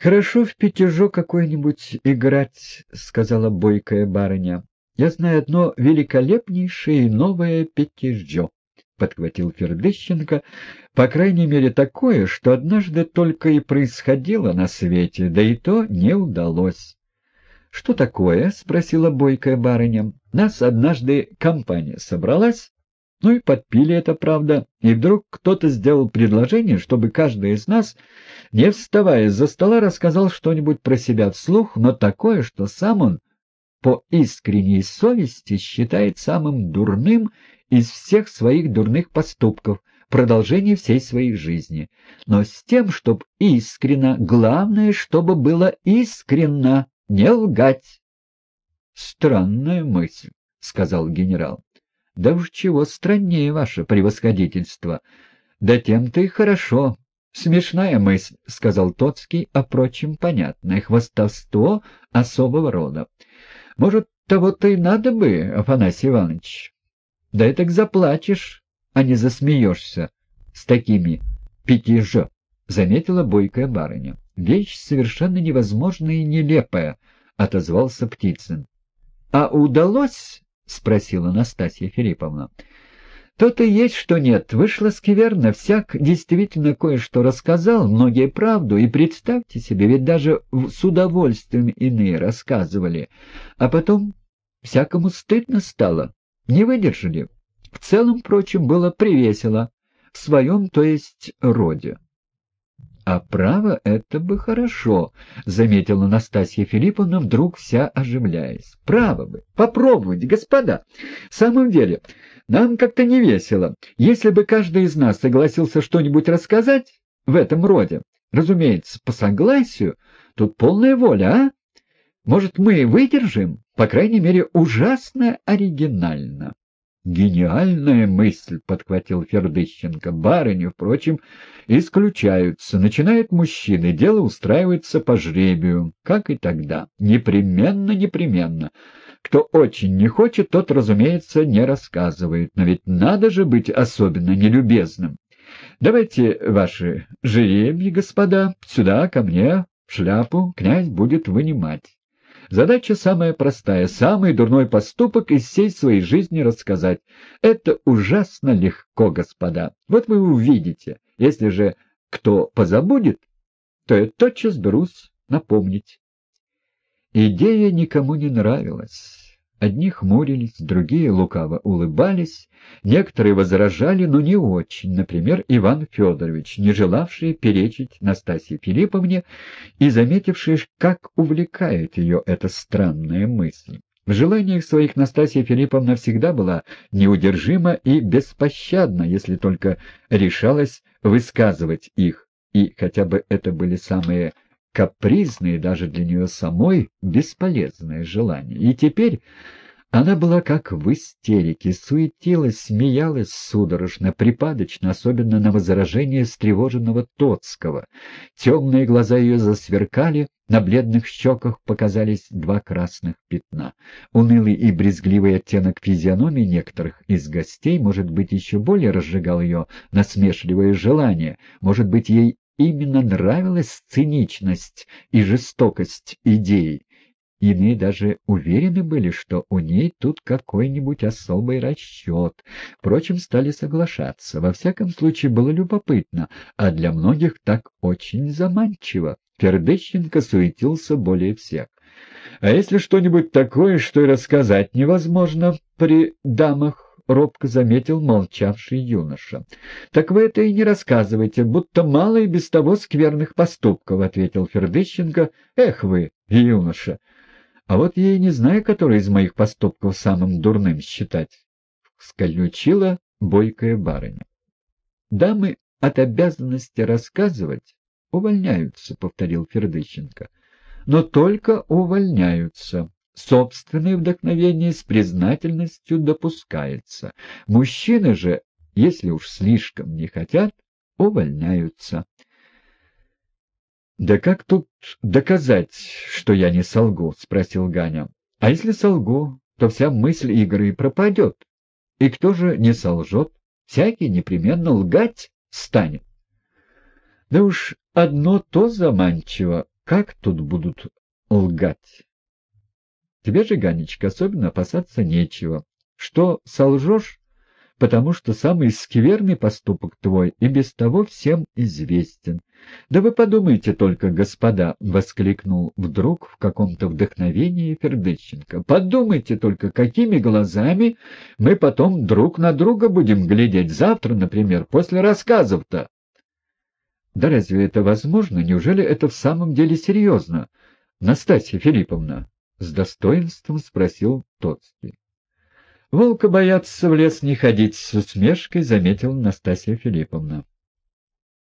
«Хорошо в пятижо какой-нибудь играть», — сказала бойкая барыня. «Я знаю одно великолепнейшее новое пятижо», — подхватил Фердыщенко, «по крайней мере такое, что однажды только и происходило на свете, да и то не удалось». «Что такое?» — спросила бойкая барыня. «Нас однажды компания собралась, ну и подпили это, правда, и вдруг кто-то сделал предложение, чтобы каждый из нас, не вставая из-за стола, рассказал что-нибудь про себя вслух, но такое, что сам он по искренней совести считает самым дурным из всех своих дурных поступков, продолжение всей своей жизни. Но с тем, чтоб искренно, главное, чтобы было искренно, не лгать. — Странная мысль, — сказал генерал. Да уж чего страннее ваше превосходительство. Да тем-то и хорошо. Смешная мысль, — сказал Тоцкий, а, прочим, понятное, хвастовство особого рода. Может, того-то и надо бы, Афанасий Иванович? Да и так заплачешь, а не засмеешься с такими пяти же, — заметила бойкая барыня. Вещь совершенно невозможная и нелепая, — отозвался Птицын. — А удалось — спросила Настасья Филипповна. «То-то есть, что нет. Вышло скверно. Всяк действительно кое-что рассказал, многие правду. И представьте себе, ведь даже с удовольствием иные рассказывали. А потом всякому стыдно стало. Не выдержали. В целом, впрочем, было привесело. В своем, то есть, роде. «А право это бы хорошо», — заметила Настасья Филипповна, вдруг вся оживляясь. «Право бы! Попробовать, господа! В самом деле, нам как-то не весело. Если бы каждый из нас согласился что-нибудь рассказать в этом роде, разумеется, по согласию, тут полная воля, а? Может, мы выдержим? По крайней мере, ужасно оригинально». «Гениальная мысль», — подхватил Фердыщенко. «Барыни, впрочем, исключаются. Начинает мужчины, дело устраивается по жребию, как и тогда. Непременно, непременно. Кто очень не хочет, тот, разумеется, не рассказывает. Но ведь надо же быть особенно нелюбезным. Давайте ваши жеребьи, господа, сюда, ко мне, в шляпу, князь будет вынимать». Задача самая простая, самый дурной поступок из всей своей жизни рассказать. Это ужасно легко, господа. Вот вы увидите. Если же кто позабудет, то я тотчас берусь напомнить. Идея никому не нравилась. Одни хмурились, другие лукаво улыбались, некоторые возражали, но не очень, например, Иван Федорович, не желавший перечить Настасье Филипповне и заметивший, как увлекает ее эта странная мысль. В желаниях своих Настасья Филипповна всегда была неудержима и беспощадна, если только решалась высказывать их, и хотя бы это были самые капризные даже для нее самой бесполезные желания. И теперь она была как в истерике, суетилась, смеялась судорожно, припадочно, особенно на возражение встревоженного Тоцкого. Темные глаза ее засверкали, на бледных щеках показались два красных пятна. Унылый и брезгливый оттенок физиономии некоторых из гостей, может быть, еще более разжигал ее насмешливое желание, может быть, ей именно нравилась циничность и жестокость идей. Иные даже уверены были, что у ней тут какой-нибудь особый расчет. Впрочем, стали соглашаться. Во всяком случае, было любопытно, а для многих так очень заманчиво. Фердыщенко суетился более всех. А если что-нибудь такое, что и рассказать невозможно при дамах, робко заметил молчавший юноша. — Так вы это и не рассказывайте, будто мало и без того скверных поступков, — ответил Фердыщенко. — Эх вы, юноша! А вот я и не знаю, который из моих поступков самым дурным считать, — скольючила бойкая барыня. — Дамы от обязанности рассказывать увольняются, — повторил Фердыщенко. — Но только увольняются собственное вдохновение с признательностью допускается. Мужчины же, если уж слишком не хотят, увольняются. «Да как тут доказать, что я не солгу?» — спросил Ганя. «А если солгу, то вся мысль игры пропадет. И кто же не солжет? Всякий непременно лгать станет». «Да уж одно то заманчиво, как тут будут лгать? Тебе же, Ганечка, особенно опасаться нечего. Что солжешь, потому что самый скверный поступок твой и без того всем известен. Да вы подумайте только, господа, — воскликнул вдруг в каком-то вдохновении Фердыщенко. Подумайте только, какими глазами мы потом друг на друга будем глядеть завтра, например, после рассказов-то. Да разве это возможно? Неужели это в самом деле серьезно? Настасья Филипповна, — с достоинством спросил Тоцкий. Волка боятся в лес не ходить, с усмешкой заметила Настасья Филипповна.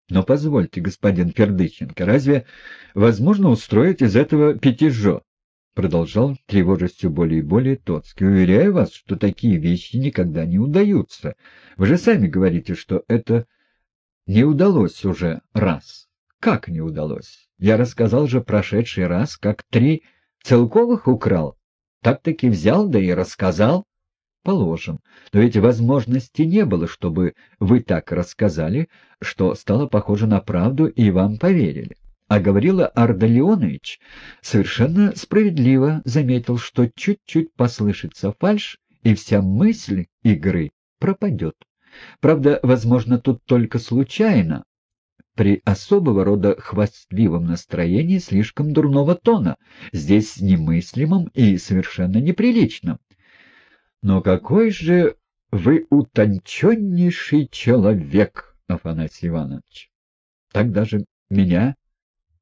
Но позвольте, господин Фердыченко, разве возможно устроить из этого пятижо? Продолжал тревожностью более и более Тоцкий. Уверяю вас, что такие вещи никогда не удаются. Вы же сами говорите, что это не удалось уже раз. Как не удалось? Я рассказал же прошедший раз, как три целковых украл. Так-таки взял, да и рассказал. Положим. Но ведь возможности не было, чтобы вы так рассказали, что стало похоже на правду, и вам поверили. А говорила Арда Леонович совершенно справедливо заметил, что чуть-чуть послышится фальшь, и вся мысль игры пропадет. Правда, возможно, тут только случайно, при особого рода хвастливом настроении слишком дурного тона, здесь немыслимом и совершенно неприличном. Но какой же вы утонченнейший человек, Афанасий Иванович! Так даже меня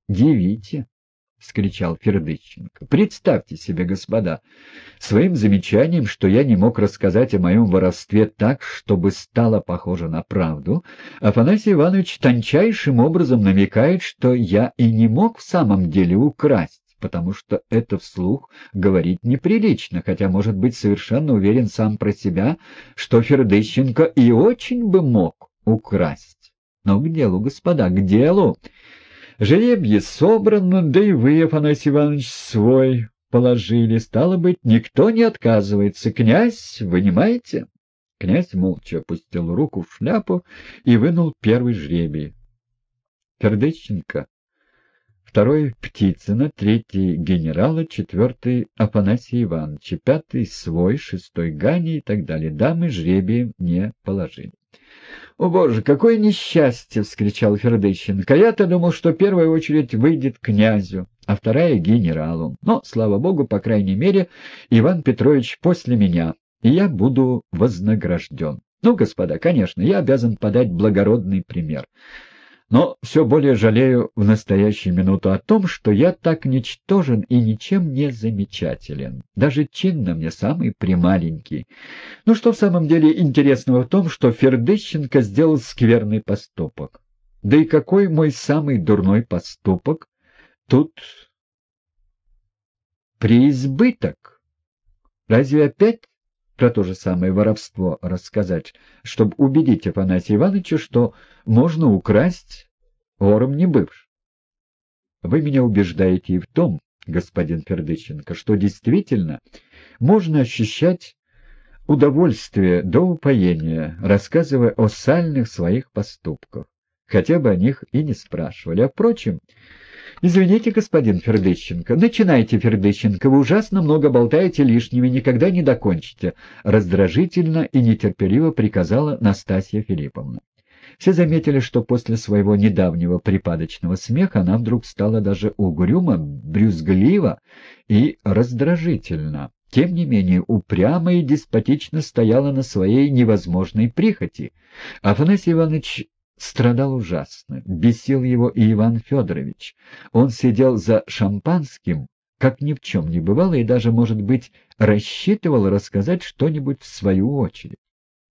дивите, — вскричал Фердыщенко. — Представьте себе, господа, своим замечанием, что я не мог рассказать о моем воровстве так, чтобы стало похоже на правду, Афанасий Иванович тончайшим образом намекает, что я и не мог в самом деле украсть потому что это вслух говорить неприлично, хотя, может быть, совершенно уверен сам про себя, что Фердыщенко и очень бы мог украсть. Но к делу, господа, к делу. Жеребье собрано, да и вы, Афанасий Иванович, свой положили. Стало быть, никто не отказывается. Князь, вынимайте. Князь молча опустил руку в шляпу и вынул первый жребий. Фердыщенко второй — Птицына, третий — генерала, четвертый — Афанасий Иванович, пятый — свой, шестой — Гани и так далее. Дамы жребием не положили. — О, Боже, какое несчастье! — вскричал Фердыщенко. — Я-то думал, что первая очередь выйдет князю, а вторая — генералу. Но, слава богу, по крайней мере, Иван Петрович после меня, и я буду вознагражден. Ну, господа, конечно, я обязан подать благородный пример. Но все более жалею в настоящую минуту о том, что я так ничтожен и ничем не замечателен. Даже чинно мне самый прималенький. Ну что в самом деле интересного в том, что Фердыщенко сделал скверный поступок? Да и какой мой самый дурной поступок? Тут преизбыток. Разве опять про то же самое воровство рассказать, чтобы убедить Афанасия Ивановича, что можно украсть, вором не бывшь. Вы меня убеждаете и в том, господин Фердыченко, что действительно можно ощущать удовольствие до упоения, рассказывая о сальных своих поступках, хотя бы о них и не спрашивали. А впрочем, «Извините, господин Фердыщенко. Начинайте, Фердыщенко. Вы ужасно много болтаете лишними, никогда не докончите», — раздражительно и нетерпеливо приказала Настасья Филипповна. Все заметили, что после своего недавнего припадочного смеха она вдруг стала даже угрюмо, брюзглива и раздражительна. Тем не менее, упрямо и деспотично стояла на своей невозможной прихоти. Афанасий Иванович страдал ужасно. Бесил его и Иван Федорович. Он сидел за шампанским, как ни в чем не бывало, и даже, может быть, рассчитывал рассказать что-нибудь в свою очередь.